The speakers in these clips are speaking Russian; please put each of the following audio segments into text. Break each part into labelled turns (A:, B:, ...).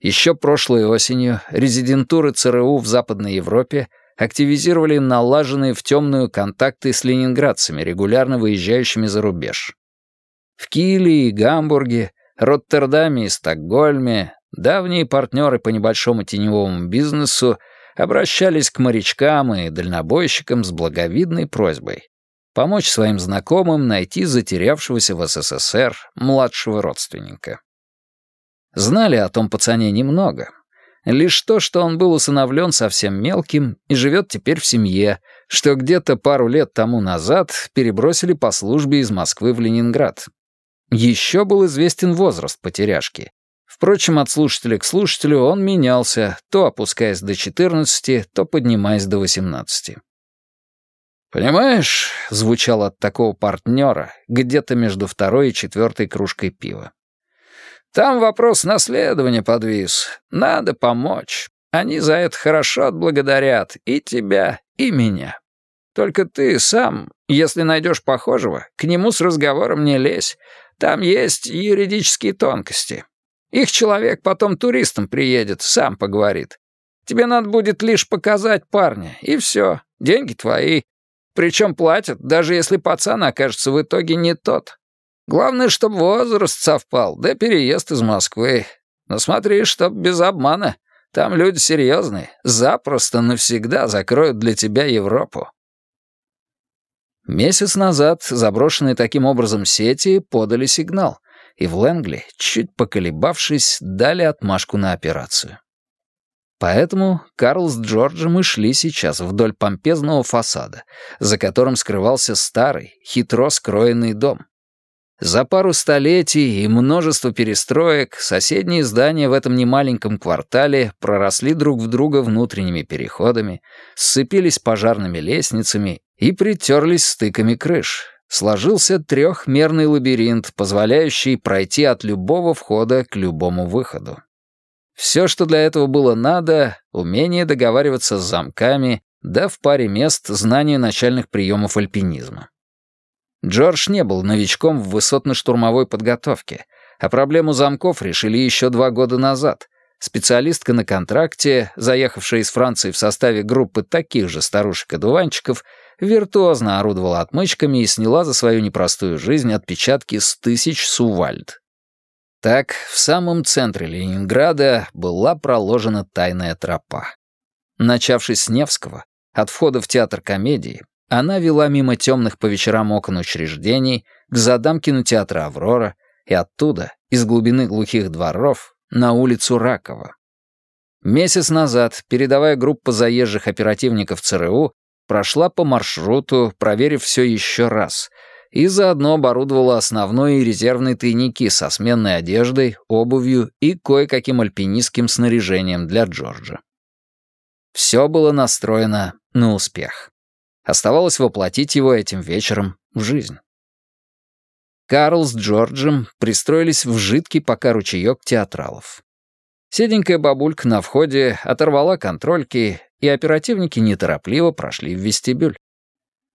A: Еще прошлой осенью резидентуры ЦРУ в Западной Европе активизировали налаженные в темную контакты с ленинградцами, регулярно выезжающими за рубеж. В Киле и Гамбурге, Роттердаме и Стокгольме давние партнеры по небольшому теневому бизнесу обращались к морячкам и дальнобойщикам с благовидной просьбой помочь своим знакомым найти затерявшегося в СССР младшего родственника. Знали о том пацане немного. Лишь то, что он был усыновлен совсем мелким и живет теперь в семье, что где-то пару лет тому назад перебросили по службе из Москвы в Ленинград. Еще был известен возраст потеряшки. Впрочем, от слушателя к слушателю он менялся, то опускаясь до 14, то поднимаясь до 18. «Понимаешь», — звучал от такого партнера, где-то между второй и четвертой кружкой пива. «Там вопрос наследования подвис. Надо помочь. Они за это хорошо отблагодарят и тебя, и меня. Только ты сам, если найдешь похожего, к нему с разговором не лезь. Там есть юридические тонкости. Их человек потом туристом приедет, сам поговорит. Тебе надо будет лишь показать парня, и все, деньги твои. Причем платят, даже если пацан окажется в итоге не тот. Главное, чтобы возраст совпал, да переезд из Москвы. Но смотри, чтоб без обмана. Там люди серьезные, запросто навсегда закроют для тебя Европу. Месяц назад заброшенные таким образом сети подали сигнал, и в Лэнгли, чуть поколебавшись, дали отмашку на операцию. Поэтому Карл с Джорджем и шли сейчас вдоль помпезного фасада, за которым скрывался старый, хитро скроенный дом. За пару столетий и множество перестроек соседние здания в этом немаленьком квартале проросли друг в друга внутренними переходами, сцепились пожарными лестницами и притерлись стыками крыш. Сложился трехмерный лабиринт, позволяющий пройти от любого входа к любому выходу. Все, что для этого было надо, умение договариваться с замками, да в паре мест знание начальных приемов альпинизма. Джордж не был новичком в высотно-штурмовой подготовке, а проблему замков решили еще два года назад. Специалистка на контракте, заехавшая из Франции в составе группы таких же старушек-одуванчиков, виртуозно орудовала отмычками и сняла за свою непростую жизнь отпечатки с тысяч сувальд. Так, в самом центре Ленинграда была проложена тайная тропа. Начавшись с Невского, от входа в театр комедии, она вела мимо темных по вечерам окон учреждений к задам кинотеатра «Аврора» и оттуда, из глубины глухих дворов, на улицу Ракова. Месяц назад передовая группа заезжих оперативников ЦРУ прошла по маршруту, проверив все еще раз — и заодно оборудовала основной и резервный тайники со сменной одеждой, обувью и кое-каким альпинистским снаряжением для Джорджа. Все было настроено на успех. Оставалось воплотить его этим вечером в жизнь. Карл с Джорджем пристроились в жидкий пока ручеек театралов. Седенькая бабулька на входе оторвала контрольки, и оперативники неторопливо прошли в вестибюль.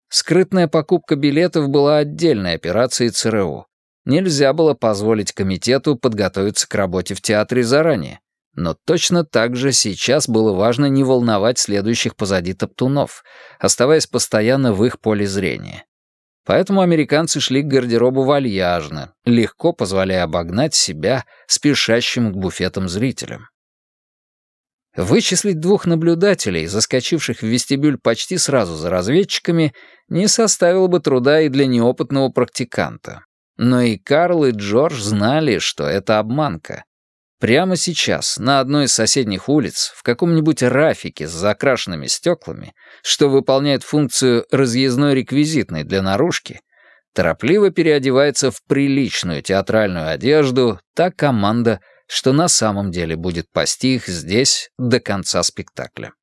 A: Скрытная покупка билетов была отдельной операцией ЦРУ. Нельзя было позволить комитету подготовиться к работе в театре заранее. Но точно так же сейчас было важно не волновать следующих позади топтунов, оставаясь постоянно в их поле зрения. Поэтому американцы шли к гардеробу вальяжно, легко позволяя обогнать себя спешащим к буфетам зрителям. Вычислить двух наблюдателей, заскочивших в вестибюль почти сразу за разведчиками, не составило бы труда и для неопытного практиканта. Но и Карл, и Джордж знали, что это обманка. Прямо сейчас, на одной из соседних улиц, в каком-нибудь рафике с закрашенными стеклами, что выполняет функцию разъездной реквизитной для наружки, торопливо переодевается в приличную театральную одежду та команда, что на самом деле будет пасти их здесь до конца спектакля.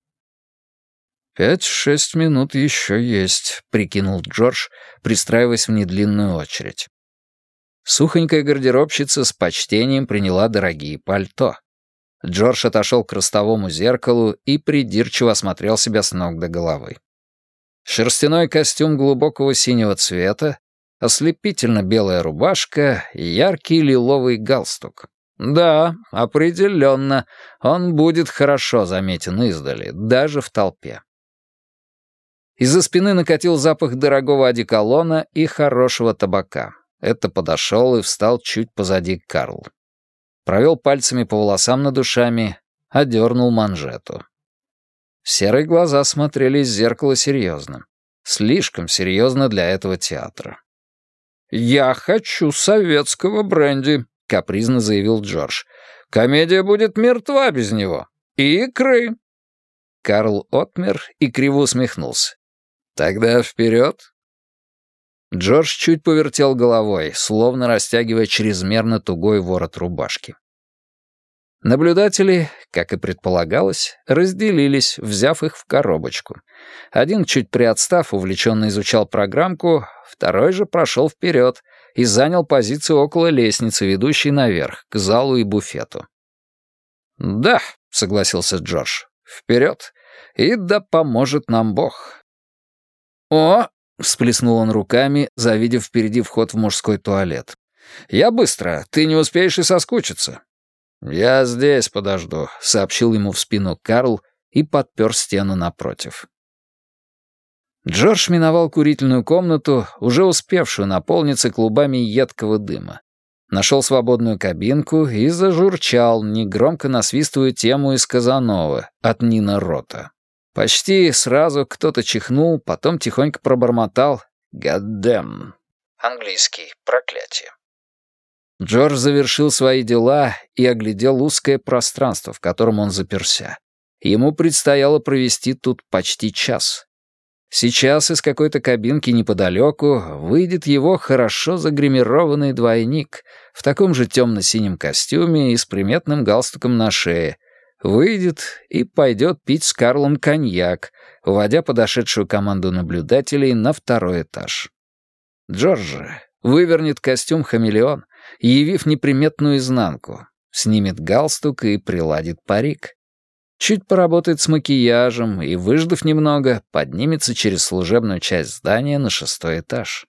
A: «Пять-шесть минут еще есть», — прикинул Джордж, пристраиваясь в недлинную очередь. Сухонькая гардеробщица с почтением приняла дорогие пальто. Джордж отошел к ростовому зеркалу и придирчиво осмотрел себя с ног до головы. Шерстяной костюм глубокого синего цвета, ослепительно белая рубашка и яркий лиловый галстук. Да, определенно, он будет хорошо заметен издали, даже в толпе. Из-за спины накатил запах дорогого одеколона и хорошего табака. Это подошел и встал чуть позади Карл. Провел пальцами по волосам над ушами, одернул манжету. Серые глаза смотрели из зеркала серьезно. Слишком серьезно для этого театра. «Я хочу советского бренди», — капризно заявил Джордж. «Комедия будет мертва без него. И икры». Карл отмер и криво усмехнулся. «Тогда вперед!» Джордж чуть повертел головой, словно растягивая чрезмерно тугой ворот рубашки. Наблюдатели, как и предполагалось, разделились, взяв их в коробочку. Один, чуть приотстав, увлеченно изучал программку, второй же прошел вперед и занял позицию около лестницы, ведущей наверх, к залу и буфету. «Да», — согласился Джордж, — «вперед, и да поможет нам Бог». «О!» — всплеснул он руками, завидев впереди вход в мужской туалет. «Я быстро, ты не успеешь и соскучиться». «Я здесь подожду», — сообщил ему в спину Карл и подпер стену напротив. Джордж миновал курительную комнату, уже успевшую наполниться клубами едкого дыма. Нашел свободную кабинку и зажурчал, негромко насвистывая тему из Казанова от Нина Рота. Почти сразу кто-то чихнул, потом тихонько пробормотал «Гаддэм». Английский «проклятие». Джордж завершил свои дела и оглядел узкое пространство, в котором он заперся. Ему предстояло провести тут почти час. Сейчас из какой-то кабинки неподалеку выйдет его хорошо загримированный двойник в таком же темно-синем костюме и с приметным галстуком на шее. Выйдет и пойдет пить с Карлом коньяк, уводя подошедшую команду наблюдателей на второй этаж. Джордж вывернет костюм хамелеон, явив неприметную изнанку, снимет галстук и приладит парик. Чуть поработает с макияжем и, выждав немного, поднимется через служебную часть здания на шестой этаж.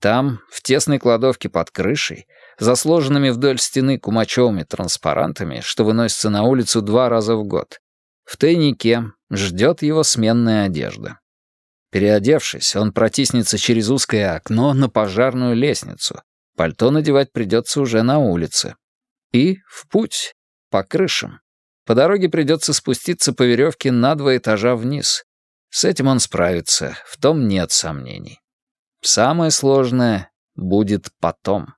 A: Там, в тесной кладовке под крышей, за сложенными вдоль стены кумачевыми транспарантами, что выносятся на улицу два раза в год, в тайнике ждет его сменная одежда. Переодевшись, он протиснется через узкое окно на пожарную лестницу. Пальто надевать придется уже на улице. И в путь, по крышам. По дороге придется спуститься по веревке на два этажа вниз. С этим он справится, в том нет сомнений. Самое сложное будет потом.